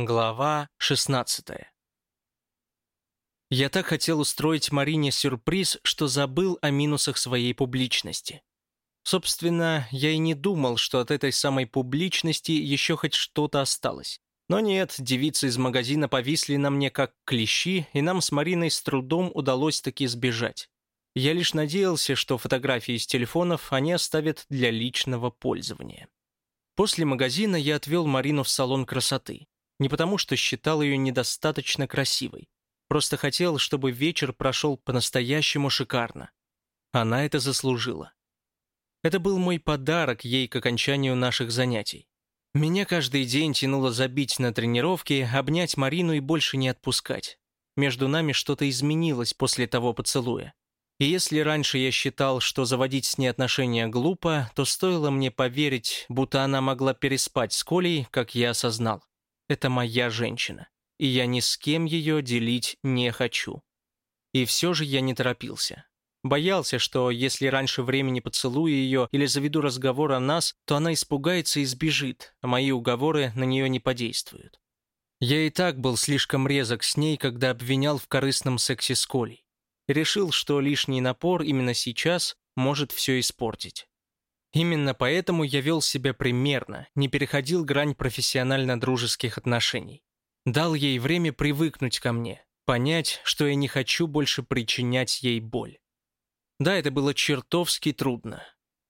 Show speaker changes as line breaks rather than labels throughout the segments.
Глава 16 Я так хотел устроить Марине сюрприз, что забыл о минусах своей публичности. Собственно, я и не думал, что от этой самой публичности еще хоть что-то осталось. Но нет, девицы из магазина повисли на мне как клещи, и нам с Мариной с трудом удалось таки сбежать. Я лишь надеялся, что фотографии из телефонов они оставят для личного пользования. После магазина я отвел Марину в салон красоты. Не потому, что считал ее недостаточно красивой. Просто хотел, чтобы вечер прошел по-настоящему шикарно. Она это заслужила. Это был мой подарок ей к окончанию наших занятий. Меня каждый день тянуло забить на тренировке, обнять Марину и больше не отпускать. Между нами что-то изменилось после того поцелуя. И если раньше я считал, что заводить с ней отношения глупо, то стоило мне поверить, будто она могла переспать с Колей, как я осознал. Это моя женщина, и я ни с кем ее делить не хочу. И все же я не торопился. Боялся, что если раньше времени поцелую ее или заведу разговор о нас, то она испугается и сбежит, а мои уговоры на нее не подействуют. Я и так был слишком резок с ней, когда обвинял в корыстном сексе с Колей. Решил, что лишний напор именно сейчас может все испортить. Именно поэтому я вел себя примерно, не переходил грань профессионально-дружеских отношений. Дал ей время привыкнуть ко мне, понять, что я не хочу больше причинять ей боль. Да, это было чертовски трудно.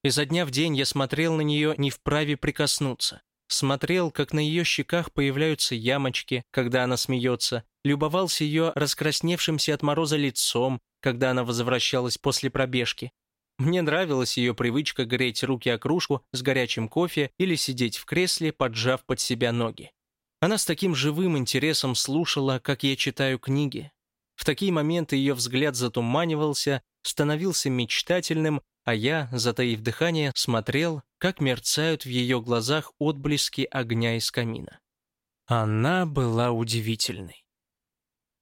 Изо дня в день я смотрел на нее не вправе прикоснуться. Смотрел, как на ее щеках появляются ямочки, когда она смеется, любовался ее раскрасневшимся от мороза лицом, когда она возвращалась после пробежки, мне нравилась ее привычка греть руки о кружку с горячим кофе или сидеть в кресле, поджав под себя ноги. Она с таким живым интересом слушала, как я читаю книги. В такие моменты ее взгляд затуманивался, становился мечтательным, а я, затаив дыхание, смотрел, как мерцают в ее глазах отблески огня из камина. Она была удивительной.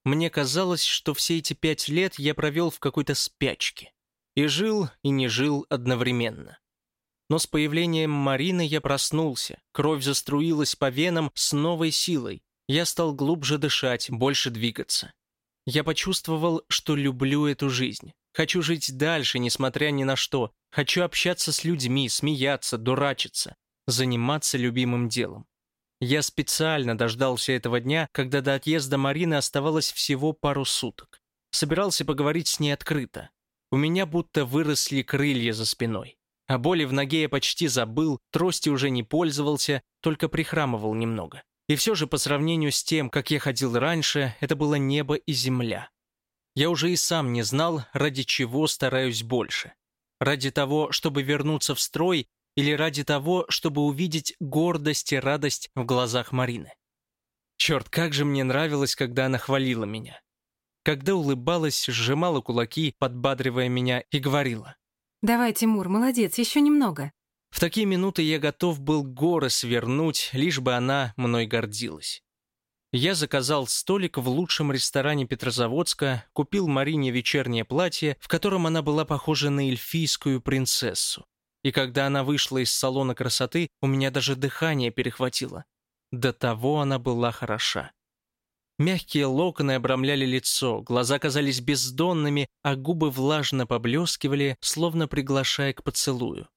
Мне казалось, что все эти пять лет я провел в какой-то спячке. И жил, и не жил одновременно. Но с появлением Марины я проснулся, кровь заструилась по венам с новой силой. Я стал глубже дышать, больше двигаться. Я почувствовал, что люблю эту жизнь. Хочу жить дальше, несмотря ни на что. Хочу общаться с людьми, смеяться, дурачиться, заниматься любимым делом. Я специально дождался этого дня, когда до отъезда Марины оставалось всего пару суток. Собирался поговорить с ней открыто, у меня будто выросли крылья за спиной. О боли в ноге я почти забыл, трости уже не пользовался, только прихрамывал немного. И все же по сравнению с тем, как я ходил раньше, это было небо и земля. Я уже и сам не знал, ради чего стараюсь больше. Ради того, чтобы вернуться в строй, или ради того, чтобы увидеть гордость и радость в глазах Марины. Черт, как же мне нравилось, когда она хвалила меня когда улыбалась, сжимала кулаки, подбадривая меня, и говорила.
«Давай, Тимур, молодец, еще немного».
В такие минуты я готов был горы свернуть, лишь бы она мной гордилась. Я заказал столик в лучшем ресторане Петрозаводска, купил Марине вечернее платье, в котором она была похожа на эльфийскую принцессу. И когда она вышла из салона красоты, у меня даже дыхание перехватило. До того она была хороша. Мягкие локоны обрамляли лицо, глаза казались бездонными, а губы влажно поблескивали, словно приглашая к поцелую.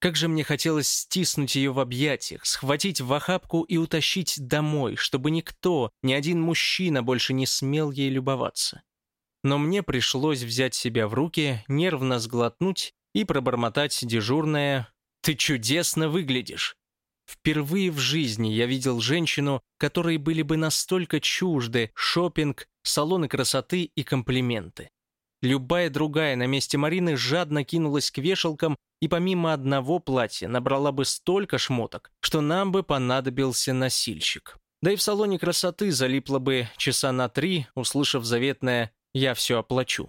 Как же мне хотелось стиснуть ее в объятиях, схватить в охапку и утащить домой, чтобы никто, ни один мужчина больше не смел ей любоваться. Но мне пришлось взять себя в руки, нервно сглотнуть и пробормотать дежурное «Ты чудесно выглядишь!» Впервые в жизни я видел женщину, которой были бы настолько чужды шопинг, салоны красоты и комплименты. Любая другая на месте Марины жадно кинулась к вешалкам и помимо одного платья набрала бы столько шмоток, что нам бы понадобился носильщик. Да и в салоне красоты залипла бы часа на три, услышав заветное «я все оплачу».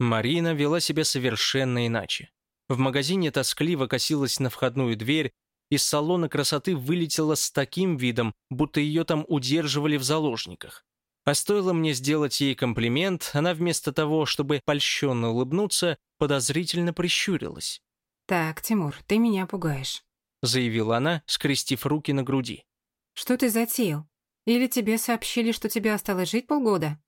Марина вела себя совершенно иначе. В магазине тоскливо косилась на входную дверь, из салона красоты вылетела с таким видом, будто ее там удерживали в заложниках. А стоило мне сделать ей комплимент, она вместо того, чтобы польщенно улыбнуться, подозрительно прищурилась.
«Так, Тимур, ты меня пугаешь», —
заявила она, скрестив руки на груди.
«Что ты затеял? Или тебе сообщили, что тебе осталось жить полгода?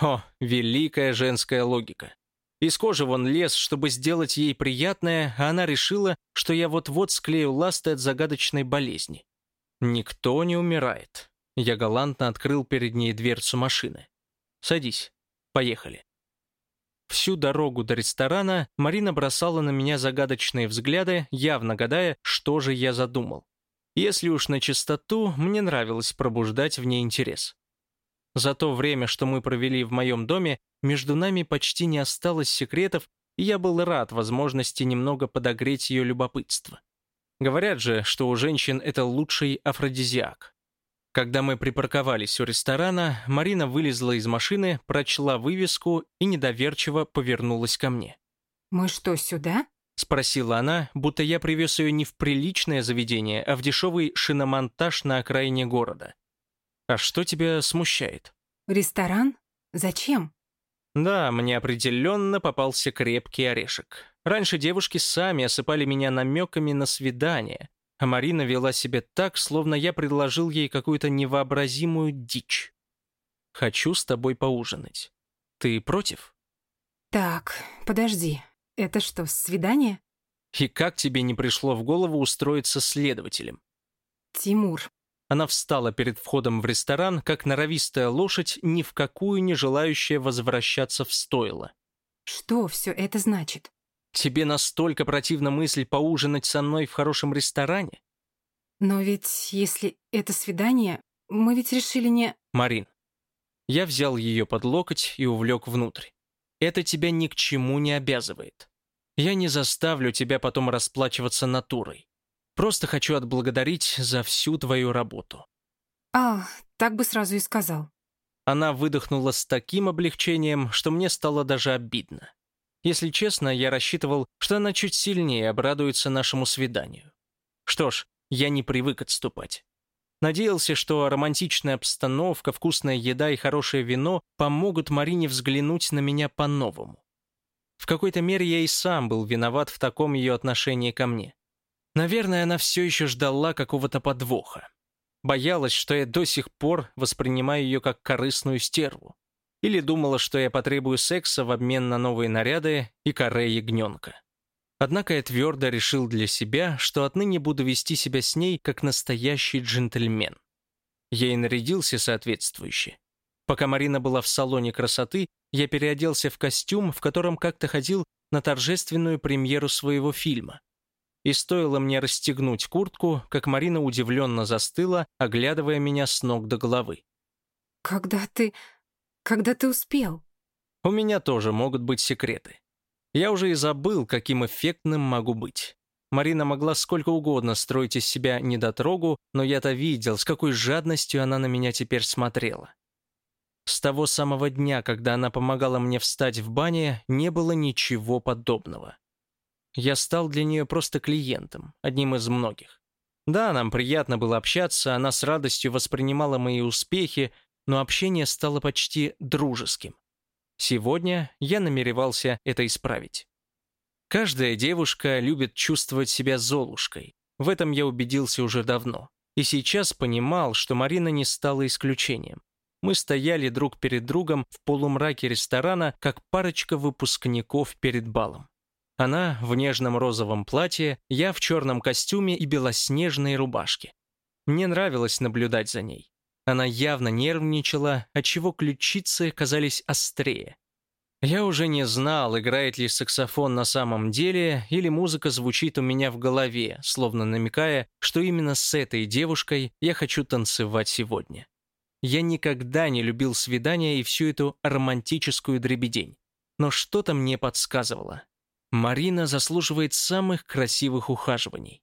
О, великая женская логика. Из кожи вон лез, чтобы сделать ей приятное, а она решила, что я вот-вот склею ласты от загадочной болезни. Никто не умирает. Я галантно открыл перед ней дверцу машины. «Садись. Поехали». Всю дорогу до ресторана Марина бросала на меня загадочные взгляды, явно гадая, что же я задумал. Если уж на чистоту, мне нравилось пробуждать в ней интерес. За то время, что мы провели в моем доме, между нами почти не осталось секретов, и я был рад возможности немного подогреть ее любопытство. Говорят же, что у женщин это лучший афродизиак. Когда мы припарковались у ресторана, Марина вылезла из машины, прочла вывеску и недоверчиво повернулась ко мне.
«Мы что, сюда?»
— спросила она, будто я привез ее не в приличное заведение, а в дешевый шиномонтаж на окраине города. «А что тебя смущает?»
«Ресторан? Зачем?»
Да, мне определенно попался крепкий орешек. Раньше девушки сами осыпали меня намеками на свидание, а Марина вела себя так, словно я предложил ей какую-то невообразимую дичь. «Хочу с тобой поужинать. Ты против?»
«Так, подожди. Это что, свидание?»
«И как тебе не пришло в голову устроиться следователем?»
«Тимур,
она встала перед входом в ресторан, как норовистая лошадь, ни в какую не желающая возвращаться в стойло.
«Что все это значит?»
«Тебе настолько противна мысль поужинать со мной в хорошем ресторане?»
«Но ведь если это свидание, мы ведь решили не...»
«Марин». Я взял ее под локоть и увлек внутрь. «Это тебя ни к чему не обязывает. Я не заставлю тебя потом расплачиваться натурой. Просто хочу отблагодарить за всю твою работу».
«А, так бы сразу и сказал».
Она выдохнула с таким облегчением, что мне стало даже обидно. Если честно, я рассчитывал, что она чуть сильнее обрадуется нашему свиданию. Что ж, я не привык отступать. Надеялся, что романтичная обстановка, вкусная еда и хорошее вино помогут Марине взглянуть на меня по-новому. В какой-то мере я и сам был виноват в таком ее отношении ко мне. Наверное, она все еще ждала какого-то подвоха. Боялась, что я до сих пор воспринимаю ее как корыстную стерву. Или думала, что я потребую секса в обмен на новые наряды и коре ягненка. Однако я твердо решил для себя, что отныне буду вести себя с ней как настоящий джентльмен. Я и нарядился соответствующе. Пока Марина была в салоне красоты, я переоделся в костюм, в котором как-то ходил на торжественную премьеру своего фильма. И стоило мне расстегнуть куртку, как Марина удивленно застыла, оглядывая меня с ног до головы.
«Когда ты... когда ты успел?»
У меня тоже могут быть секреты. Я уже и забыл, каким эффектным могу быть. Марина могла сколько угодно строить из себя недотрогу, но я-то видел, с какой жадностью она на меня теперь смотрела. С того самого дня, когда она помогала мне встать в бане, не было ничего подобного. Я стал для нее просто клиентом, одним из многих. Да, нам приятно было общаться, она с радостью воспринимала мои успехи, но общение стало почти дружеским. Сегодня я намеревался это исправить. Каждая девушка любит чувствовать себя золушкой. В этом я убедился уже давно. И сейчас понимал, что Марина не стала исключением. Мы стояли друг перед другом в полумраке ресторана, как парочка выпускников перед балом. Она в нежном розовом платье, я в черном костюме и белоснежной рубашке. Мне нравилось наблюдать за ней. Она явно нервничала, отчего ключицы казались острее. Я уже не знал, играет ли саксофон на самом деле, или музыка звучит у меня в голове, словно намекая, что именно с этой девушкой я хочу танцевать сегодня. Я никогда не любил свидания и всю эту романтическую дребедень. Но что-то мне подсказывало. Марина заслуживает самых красивых ухаживаний.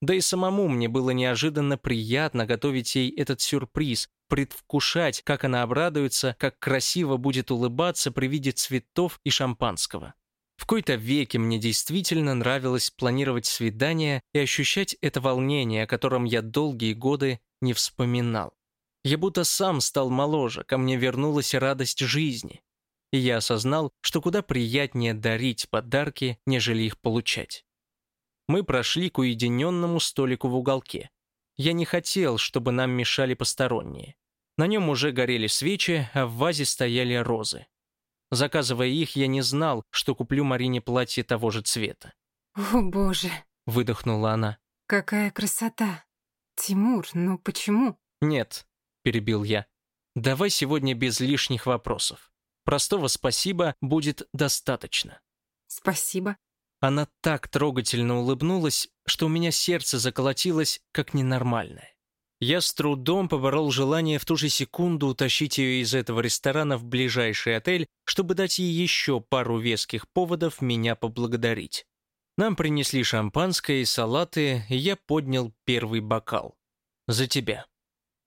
Да и самому мне было неожиданно приятно готовить ей этот сюрприз, предвкушать, как она обрадуется, как красиво будет улыбаться при виде цветов и шампанского. В какой-то веке мне действительно нравилось планировать свидания и ощущать это волнение, о котором я долгие годы не вспоминал. Я будто сам стал моложе, ко мне вернулась радость жизни и я осознал, что куда приятнее дарить подарки, нежели их получать. Мы прошли к уединенному столику в уголке. Я не хотел, чтобы нам мешали посторонние. На нем уже горели свечи, а в вазе стояли розы. Заказывая их, я не знал, что куплю Марине платье того же цвета.
«О, боже!»
— выдохнула она.
«Какая красота! Тимур, ну почему?»
«Нет», — перебил я. «Давай сегодня без лишних вопросов. Простого спасибо будет достаточно».
«Спасибо».
Она так трогательно улыбнулась, что у меня сердце заколотилось, как ненормальное. Я с трудом поборол желание в ту же секунду утащить ее из этого ресторана в ближайший отель, чтобы дать ей еще пару веских поводов меня поблагодарить. Нам принесли шампанское и салаты, и я поднял первый бокал. За тебя.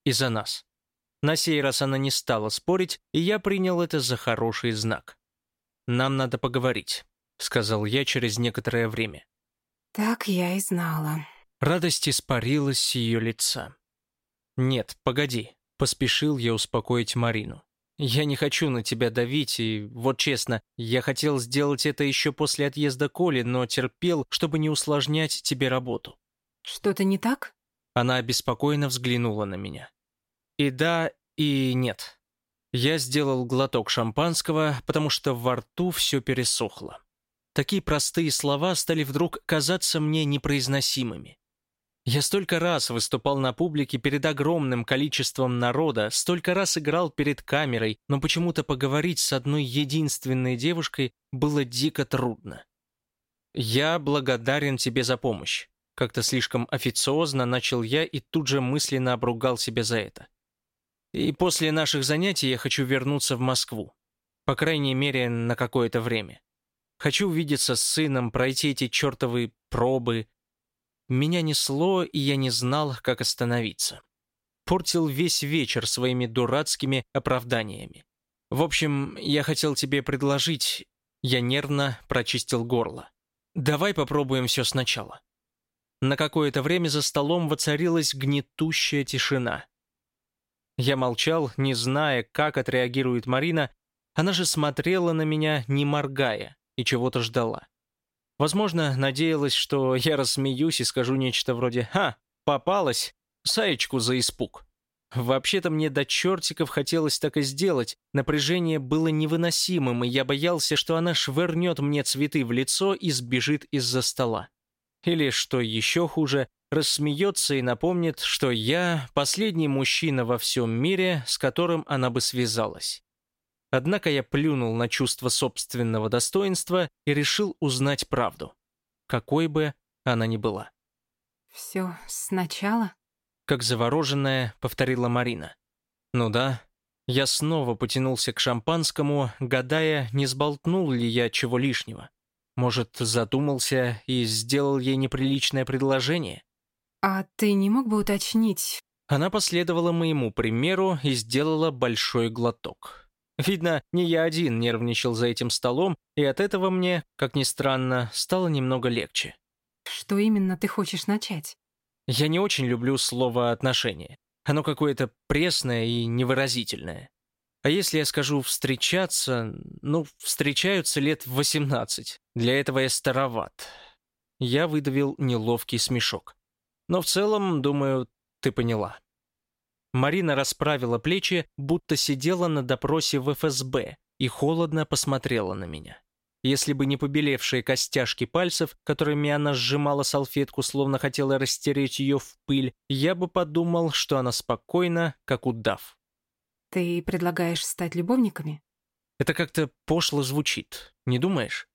И за нас. На сей раз она не стала спорить, и я принял это за хороший знак. «Нам надо поговорить», — сказал я через некоторое время.
«Так я и знала».
Радость испарилась с ее лица. «Нет, погоди», — поспешил я успокоить Марину. «Я не хочу на тебя давить, и, вот честно, я хотел сделать это еще после отъезда Коли, но терпел, чтобы не усложнять тебе работу».
«Что-то не так?»
Она обеспокоенно взглянула на меня. «И да, и нет». Я сделал глоток шампанского, потому что во рту все пересохло. Такие простые слова стали вдруг казаться мне непроизносимыми. Я столько раз выступал на публике перед огромным количеством народа, столько раз играл перед камерой, но почему-то поговорить с одной единственной девушкой было дико трудно. «Я благодарен тебе за помощь», — как-то слишком официозно начал я и тут же мысленно обругал себя за это. «И после наших занятий я хочу вернуться в Москву. По крайней мере, на какое-то время. Хочу увидеться с сыном, пройти эти чертовы пробы, меня несло, и я не знал, как остановиться. Портил весь вечер своими дурацкими оправданиями. В общем, я хотел тебе предложить... Я нервно прочистил горло. Давай попробуем все сначала. На какое-то время за столом воцарилась гнетущая тишина. Я молчал, не зная, как отреагирует Марина. Она же смотрела на меня, не моргая, и чего-то ждала. Возможно, надеялась, что я рассмеюсь и скажу нечто вроде «Ха, попалась! Саечку за испуг!» Вообще-то мне до чертиков хотелось так и сделать. Напряжение было невыносимым, и я боялся, что она швырнет мне цветы в лицо и сбежит из-за стола. Или, что еще хуже, рассмеется и напомнит, что я последний мужчина во всем мире, с которым она бы связалась. Однако я плюнул на чувство собственного достоинства и решил узнать правду, какой бы она ни была.
«Все сначала?»
Как завороженная, повторила Марина. «Ну да». Я снова потянулся к шампанскому, гадая, не сболтнул ли я чего лишнего. Может, задумался и сделал ей неприличное предложение?
«А ты не мог бы уточнить?»
Она последовала моему примеру и сделала большой глоток. Видно, не я один нервничал за этим столом, и от этого мне, как ни странно, стало немного легче.
Что именно ты хочешь начать?
Я не очень люблю слово «отношения». Оно какое-то пресное и невыразительное. А если я скажу «встречаться», ну, встречаются лет в 18. Для этого я староват. Я выдавил неловкий смешок. Но в целом, думаю, ты поняла. Марина расправила плечи, будто сидела на допросе в ФСБ, и холодно посмотрела на меня. Если бы не побелевшие костяшки пальцев, которыми она сжимала салфетку, словно хотела растереть ее в пыль, я бы подумал, что она спокойна, как удав.
«Ты предлагаешь стать любовниками?»
Это как-то пошло звучит, не думаешь?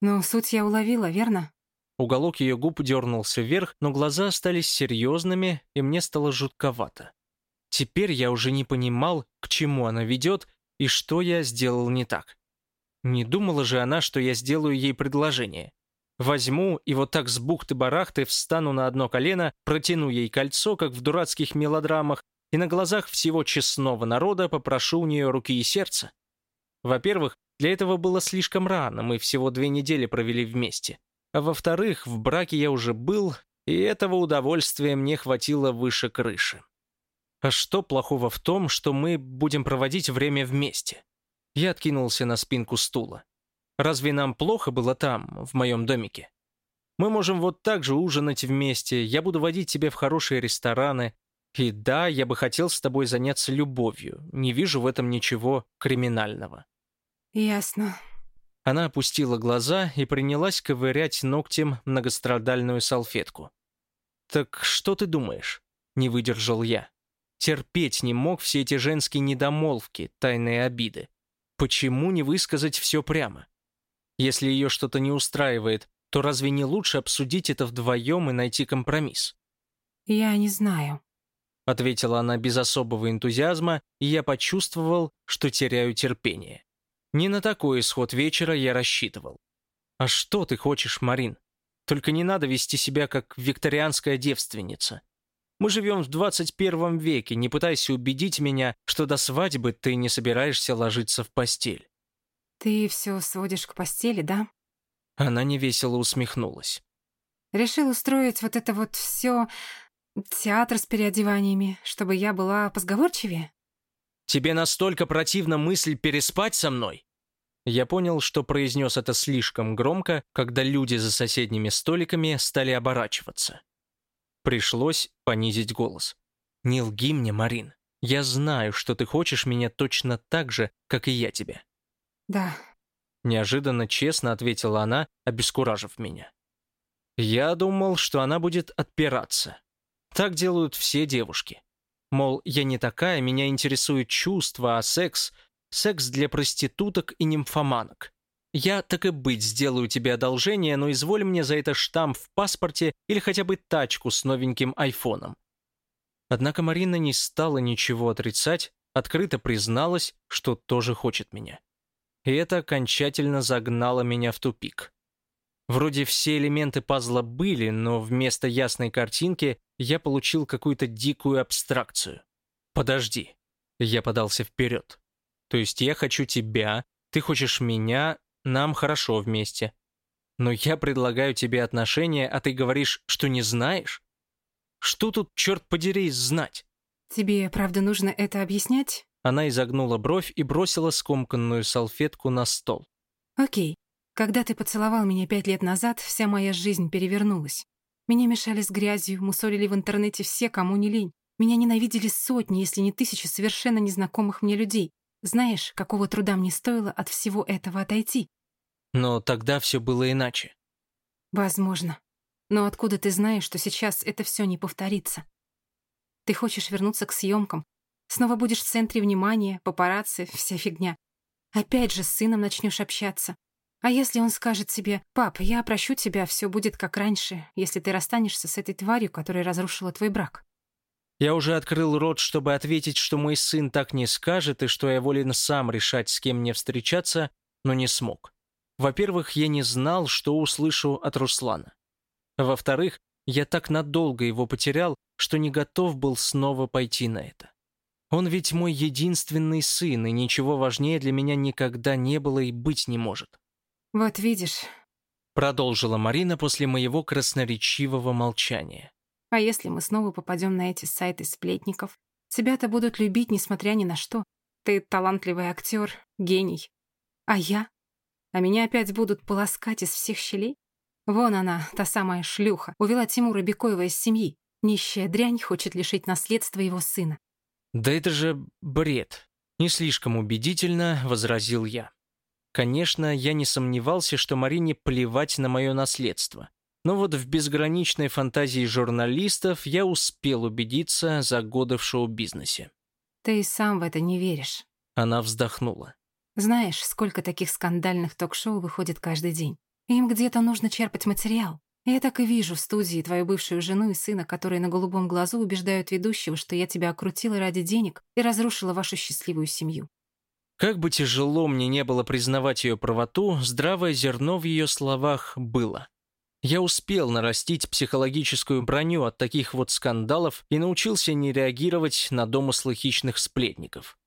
Ну, суть я уловила, верно?
Уголок ее губ дернулся вверх, но глаза остались серьезными, и мне стало жутковато. Теперь я уже не понимал, к чему она ведет и что я сделал не так. Не думала же она, что я сделаю ей предложение. Возьму и вот так с бухты-барахты встану на одно колено, протяну ей кольцо, как в дурацких мелодрамах, и на глазах всего честного народа попрошу у нее руки и сердца. Во-первых, для этого было слишком рано, мы всего две недели провели вместе. А во-вторых, в браке я уже был, и этого удовольствия мне хватило выше крыши. А что плохого в том, что мы будем проводить время вместе? Я откинулся на спинку стула. Разве нам плохо было там, в моем домике? Мы можем вот так же ужинать вместе, я буду водить тебя в хорошие рестораны. И да, я бы хотел с тобой заняться любовью. Не вижу в этом ничего криминального».
«Ясно».
Она опустила глаза и принялась ковырять ногтем многострадальную салфетку. «Так что ты думаешь?» — не выдержал я. Терпеть не мог все эти женские недомолвки, тайные обиды. Почему не высказать все прямо? Если ее что-то не устраивает, то разве не лучше обсудить это вдвоем и найти компромисс?
«Я не знаю», —
ответила она без особого энтузиазма, и я почувствовал, что теряю терпение. Не на такой исход вечера я рассчитывал. «А что ты хочешь, Марин? Только не надо вести себя как викторианская девственница. Мы живем в 21 веке, не пытайся убедить меня, что до свадьбы ты не собираешься ложиться в постель».
«Ты все сводишь к постели, да?»
Она невесело усмехнулась.
«Решил устроить вот это вот все театр с переодеваниями, чтобы я была позговорчивее?»
«Тебе настолько противна мысль переспать со мной?» Я понял, что произнес это слишком громко, когда люди за соседними столиками стали оборачиваться. Пришлось понизить голос. «Не лги мне, Марин. Я знаю, что ты хочешь меня точно так же, как и я тебя».
«Да».
Неожиданно честно ответила она, обескуражив меня. Я думал, что она будет отпираться. Так делают все девушки. Мол, я не такая, меня интересует чувство, а секс — секс для проституток и нимфоманок. Я, так и быть, сделаю тебе одолжение, но изволь мне за это штамп в паспорте или хотя бы тачку с новеньким айфоном. Однако Марина не стала ничего отрицать, открыто призналась, что тоже хочет меня. И это окончательно загнало меня в тупик. Вроде все элементы пазла были, но вместо ясной картинки я получил какую-то дикую абстракцию. «Подожди». Я подался вперед. «То есть я хочу тебя, ты хочешь меня, нам хорошо вместе. Но я предлагаю тебе отношения, а ты говоришь, что не знаешь? Что тут, черт подери, знать?
Тебе, правда, нужно это объяснять?
Она изогнула бровь и бросила скомканную салфетку на стол.
Окей. Когда ты поцеловал меня пять лет назад, вся моя жизнь перевернулась. Меня мешали с грязью, мусолили в интернете все, кому не лень. Меня ненавидели сотни, если не тысячи совершенно незнакомых мне людей. Знаешь, какого труда мне стоило от всего этого отойти?
Но тогда все было иначе.
Возможно. Но откуда ты знаешь, что сейчас это все не повторится? Ты хочешь вернуться к съемкам, снова будешь в центре внимания, папарацци, вся фигня. Опять же с сыном начнешь общаться. А если он скажет тебе, «Пап, я прощу тебя, все будет как раньше, если ты расстанешься с этой тварью, которая разрушила твой брак»?
Я уже открыл рот, чтобы ответить, что мой сын так не скажет и что я волен сам решать, с кем мне встречаться, но не смог. Во-первых, я не знал, что услышу от Руслана. Во-вторых, я так надолго его потерял, что не готов был снова пойти на это. Он ведь мой единственный сын, и ничего важнее для меня никогда не было и быть не может.
«Вот видишь», —
продолжила Марина после моего красноречивого молчания.
А если мы снова попадем на эти сайты сплетников? Тебя-то будут любить, несмотря ни на что. Ты талантливый актер, гений. А я? А меня опять будут полоскать из всех щелей? Вон она, та самая шлюха, увела Тимура Бекоева из семьи. Нищая дрянь хочет лишить наследства его сына.
«Да это же бред!» Не слишком убедительно возразил я. Конечно, я не сомневался, что Марине плевать на мое наследство. Но вот в безграничной фантазии журналистов я успел убедиться за годы в шоу-бизнесе.
«Ты и сам в это не веришь».
Она вздохнула.
«Знаешь, сколько таких скандальных ток-шоу выходит каждый день? Им где-то нужно черпать материал. Я так и вижу в студии твою бывшую жену и сына, которые на голубом глазу убеждают ведущего, что я тебя окрутила ради денег и разрушила вашу счастливую семью.
Как бы тяжело мне не было признавать ее правоту, здравое зерно в ее словах было. Я успел нарастить психологическую броню от таких вот скандалов и научился не реагировать на домыслы хищных сплетников.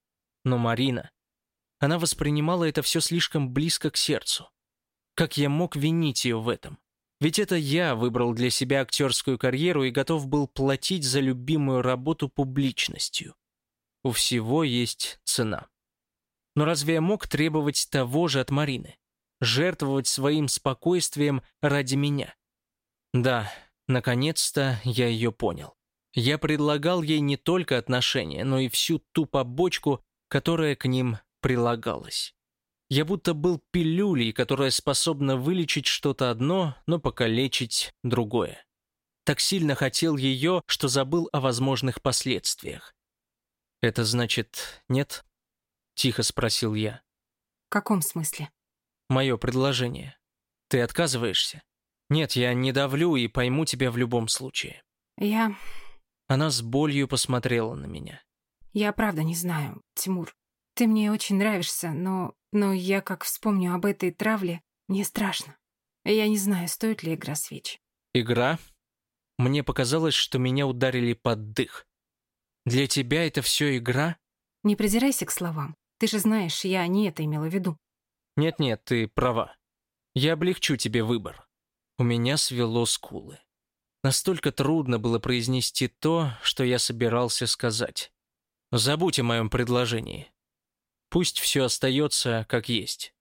Но Марина... Она воспринимала это все слишком близко к сердцу. Как я мог винить ее в этом? Ведь это я выбрал для себя актерскую карьеру и готов был платить за любимую работу публичностью. У всего есть цена. Но разве я мог требовать того же от Марины? жертвовать своим спокойствием ради меня. Да, наконец-то я ее понял. Я предлагал ей не только отношения, но и всю ту побочку, которая к ним прилагалась. Я будто был пилюлей, которая способна вылечить что-то одно, но покалечить другое. Так сильно хотел ее, что забыл о возможных последствиях. «Это значит, нет?» — тихо спросил я.
В каком смысле?
«Мое предложение. Ты отказываешься?» «Нет, я не давлю и пойму тебя в любом случае».
Я...
Она с болью посмотрела на меня.
Я правда не знаю, Тимур. Ты мне очень нравишься, но... Но я как вспомню об этой травле, мне страшно. Я не знаю, стоит ли игра свеч.
«Игра?» Мне показалось, что меня ударили под дых. «Для тебя это все игра?»
Не придирайся к словам. Ты же знаешь, я не это имела в виду.
Нет-нет, ты права. Я облегчу тебе выбор. У меня свело скулы. Настолько трудно было произнести то, что я собирался сказать. Забудь о моем предложении. Пусть все остается как есть.